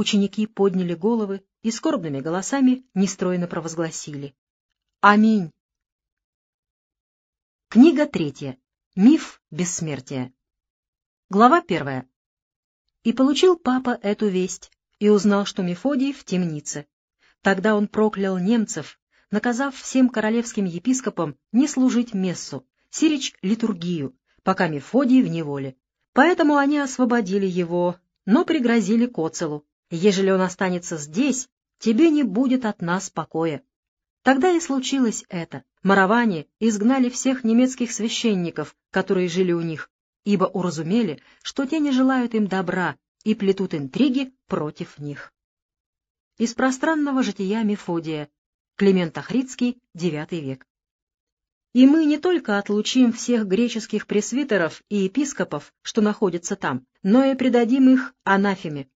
Ученики подняли головы и скорбными голосами нестройно провозгласили. Аминь. Книга третья. Миф бессмертия. Глава первая. И получил папа эту весть, и узнал, что Мефодий в темнице. Тогда он проклял немцев, наказав всем королевским епископам не служить мессу, сирич литургию, пока Мефодий в неволе. Поэтому они освободили его, но пригрозили Коцелу. Ежели он останется здесь, тебе не будет от нас покоя. Тогда и случилось это. Мараване изгнали всех немецких священников, которые жили у них, ибо уразумели, что те не желают им добра и плетут интриги против них. Из пространного жития Мефодия. Климент Ахридский, IX век. И мы не только отлучим всех греческих пресвитеров и епископов, что находятся там, но и предадим их анафеме.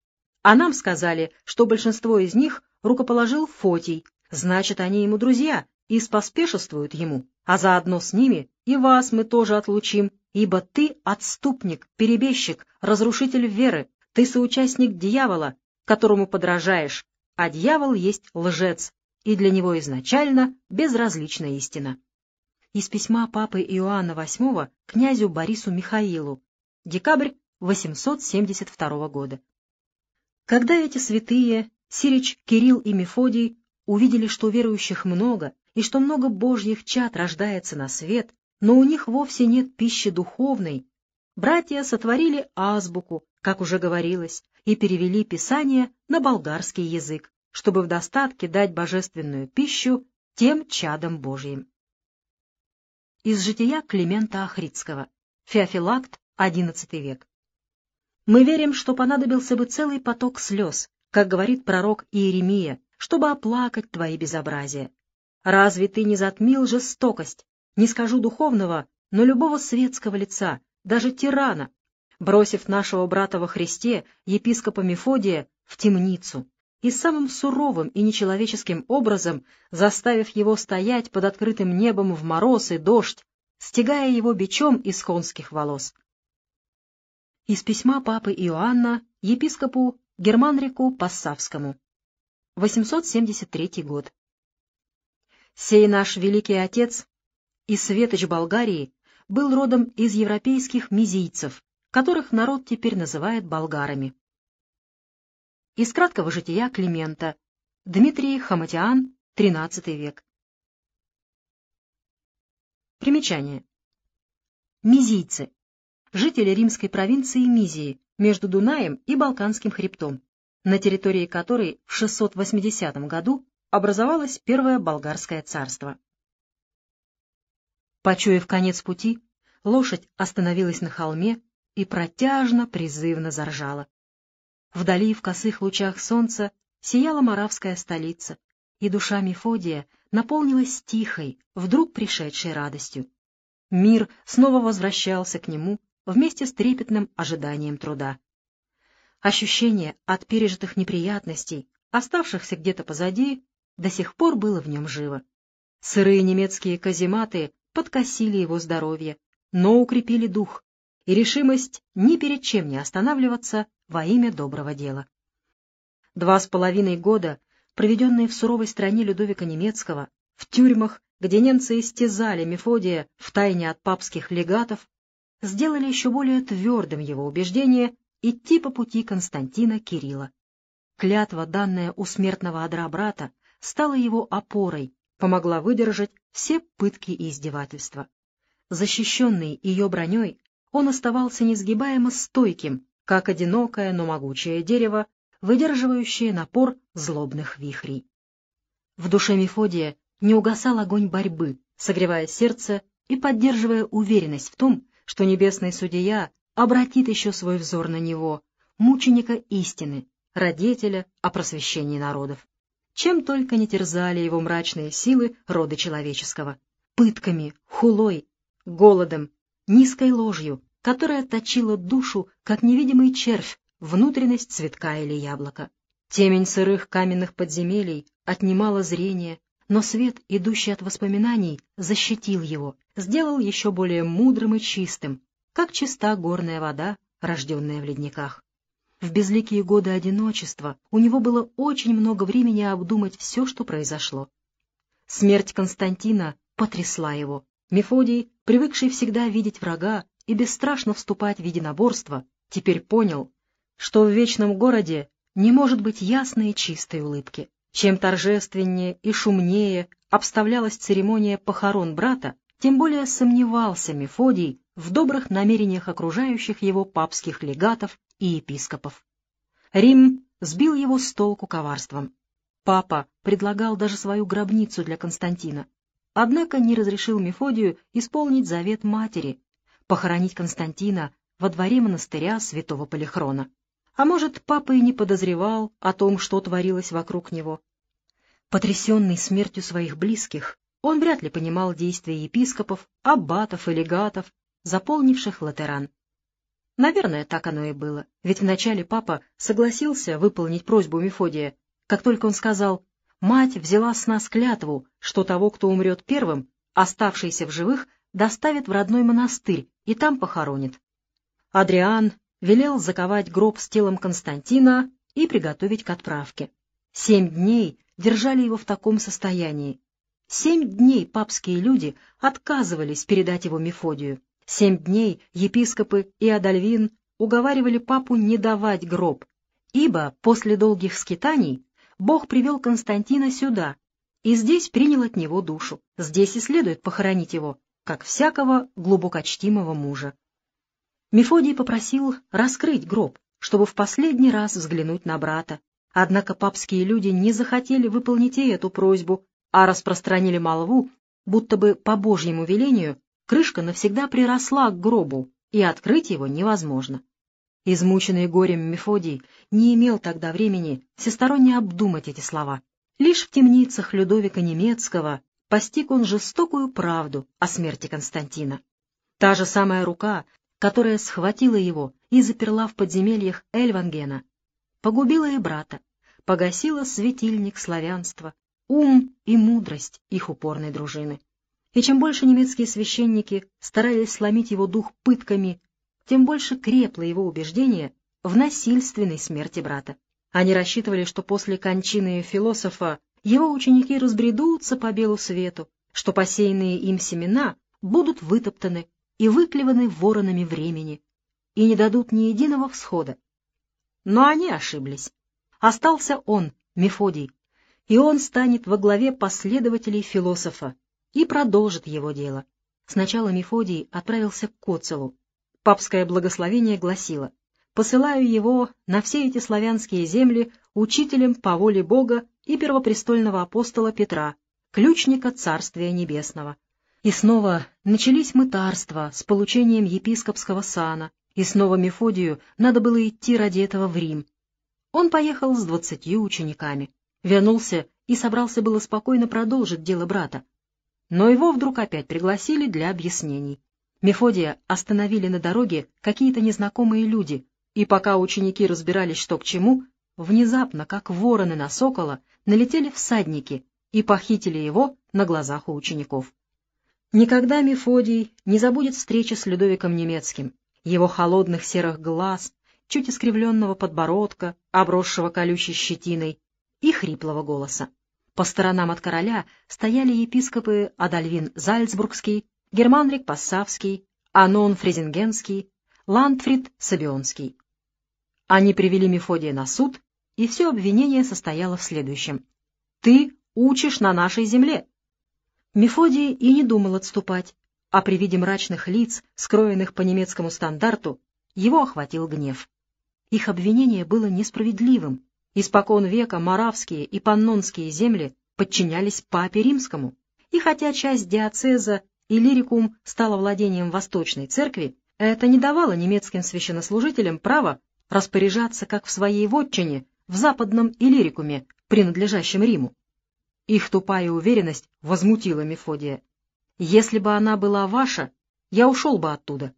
А нам сказали, что большинство из них рукоположил Фотий, значит, они ему друзья и споспешествуют ему, а заодно с ними и вас мы тоже отлучим, ибо ты отступник, перебежчик, разрушитель веры, ты соучастник дьявола, которому подражаешь, а дьявол есть лжец, и для него изначально безразлична истина. Из письма папы Иоанна VIII князю Борису Михаилу, декабрь 872 года. Когда эти святые, Сирич, Кирилл и Мефодий, увидели, что верующих много, и что много божьих чад рождается на свет, но у них вовсе нет пищи духовной, братья сотворили азбуку, как уже говорилось, и перевели Писание на болгарский язык, чтобы в достатке дать божественную пищу тем чадам Божьим. Из жития Климента Ахридского. Феофилакт, XI век. Мы верим, что понадобился бы целый поток слез, как говорит пророк Иеремия, чтобы оплакать твои безобразия. Разве ты не затмил жестокость, не скажу духовного, но любого светского лица, даже тирана, бросив нашего брата во Христе, епископа Мефодия, в темницу, и самым суровым и нечеловеческим образом заставив его стоять под открытым небом в мороз и дождь, стягая его бичом из конских волос. Из письма папы Иоанна епископу Германрику Пассавскому. 873 год. Сей наш великий отец и светоч Болгарии был родом из европейских мизийцев, которых народ теперь называет болгарами. Из краткого жития Климента. Дмитрий Хаматиан, XIII век. Примечание. Мизийцы. Жители римской провинции Мизии, между Дунаем и Балканским хребтом, на территории которой в 680 году образовалось Первое Болгарское царство. Почуяв конец пути, лошадь остановилась на холме и протяжно, призывно заржала. Вдали, в косых лучах солнца, сияла моравская столица, и душа Мефодия наполнилась тихой, вдруг пришедшей радостью. Мир снова возвращался к нему вместе с трепетным ожиданием труда. Ощущение от пережитых неприятностей, оставшихся где-то позади, до сих пор было в нем живо. Сырые немецкие казематы подкосили его здоровье, но укрепили дух, и решимость ни перед чем не останавливаться во имя доброго дела. Два с половиной года, проведенные в суровой стране Людовика Немецкого, в тюрьмах, где немцы истязали Мефодия в тайне от папских легатов, сделали еще более твердым его убеждение идти по пути Константина Кирилла. Клятва, данная у смертного одра брата, стала его опорой, помогла выдержать все пытки и издевательства. Защищенный ее броней, он оставался несгибаемо стойким, как одинокое, но могучее дерево, выдерживающее напор злобных вихрей. В душе Мефодия не угасал огонь борьбы, согревая сердце и поддерживая уверенность в том, что небесный судья обратит еще свой взор на него, мученика истины, родителя о просвещении народов. Чем только не терзали его мрачные силы рода человеческого. Пытками, хулой, голодом, низкой ложью, которая точила душу, как невидимый червь, внутренность цветка или яблока. Темень сырых каменных подземелий отнимала зрение, но свет, идущий от воспоминаний, защитил его, сделал еще более мудрым и чистым, как чиста горная вода, рожденная в ледниках. в безликие годы одиночества у него было очень много времени обдумать все, что произошло. Смерть Константина потрясла его. Мефодий, привыкший всегда видеть врага и бесстрашно вступать в единоборство, теперь понял, что в вечном городе не может быть ясной и чистой улыбки. Чем торжественнее и шумнее обставлялась церемония похорон брата, тем более сомневался Мефодий в добрых намерениях окружающих его папских легатов и епископов. Рим сбил его с толку коварством. Папа предлагал даже свою гробницу для Константина, однако не разрешил Мефодию исполнить завет матери, похоронить Константина во дворе монастыря святого Полихрона. А может, папа и не подозревал о том, что творилось вокруг него. Потрясенный смертью своих близких, он вряд ли понимал действия епископов, аббатов и легатов, заполнивших латеран. Наверное, так оно и было, ведь вначале папа согласился выполнить просьбу Мефодия, как только он сказал «Мать взяла с нас клятву, что того, кто умрет первым, оставшийся в живых, доставит в родной монастырь и там похоронит». Адриан велел заковать гроб с телом Константина и приготовить к отправке. Семь дней держали его в таком состоянии. Семь дней папские люди отказывались передать его Мефодию. Семь дней епископы и Адальвин уговаривали папу не давать гроб, ибо после долгих скитаний Бог привел Константина сюда и здесь принял от него душу. Здесь и следует похоронить его, как всякого глубокочтимого мужа. Мефодий попросил раскрыть гроб, чтобы в последний раз взглянуть на брата. Однако папские люди не захотели выполнить и эту просьбу, а распространили молву, будто бы по Божьему велению крышка навсегда приросла к гробу, и открыть его невозможно. Измученный горем Мефодий не имел тогда времени всесторонне обдумать эти слова. Лишь в темницах Людовика Немецкого постиг он жестокую правду о смерти Константина. Та же самая рука, которая схватила его и заперла в подземельях Эльвангена, погубила и брата, погасила светильник славянства, ум и мудрость их упорной дружины. И чем больше немецкие священники старались сломить его дух пытками, тем больше крепло его убеждение в насильственной смерти брата. Они рассчитывали, что после кончины философа его ученики разбредутся по белу свету, что посеянные им семена будут вытоптаны и выклеваны воронами времени и не дадут ни единого всхода. Но они ошиблись. Остался он, Мефодий, и он станет во главе последователей философа, и продолжит его дело. Сначала Мефодий отправился к Коцелу. Папское благословение гласило «Посылаю его на все эти славянские земли учителем по воле Бога и первопрестольного апостола Петра, ключника Царствия Небесного». И снова начались мытарства с получением епископского сана, и снова Мефодию надо было идти ради этого в Рим. Он поехал с двадцатью учениками, вернулся и собрался было спокойно продолжить дело брата, но его вдруг опять пригласили для объяснений. Мефодия остановили на дороге какие-то незнакомые люди, и пока ученики разбирались, что к чему, внезапно, как вороны на сокола, налетели всадники и похитили его на глазах у учеников. Никогда Мефодий не забудет встречи с Людовиком Немецким, его холодных серых глаз, чуть искривленного подбородка, обросшего колючей щетиной, и хриплого голоса. По сторонам от короля стояли епископы Адальвин Зальцбургский, Германрик Пассавский, Анон Фрезингенский, Ландфрид Сабионский. Они привели Мефодия на суд, и все обвинение состояло в следующем. «Ты учишь на нашей земле!» Мефодий и не думал отступать, а при виде мрачных лиц, скроенных по немецкому стандарту, его охватил гнев. Их обвинение было несправедливым, Испокон века моравские и паннонские земли подчинялись папе римскому, и хотя часть диацеза и лирикум стала владением Восточной Церкви, это не давало немецким священнослужителям права распоряжаться как в своей вотчине, в западном Иллирикуме, принадлежащем Риму. Их тупая уверенность возмутила Мефодия. «Если бы она была ваша, я ушел бы оттуда.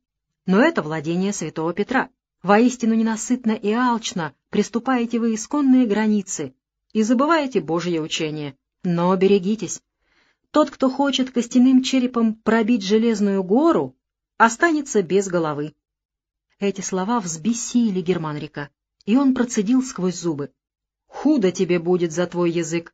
Но это владение святого Петра. Воистину ненасытно и алчно приступаете вы исконные границы и забываете Божье учение. Но берегитесь. Тот, кто хочет костяным черепом пробить железную гору, останется без головы. Эти слова взбесили Германрика, И он процедил сквозь зубы. «Худо тебе будет за твой язык.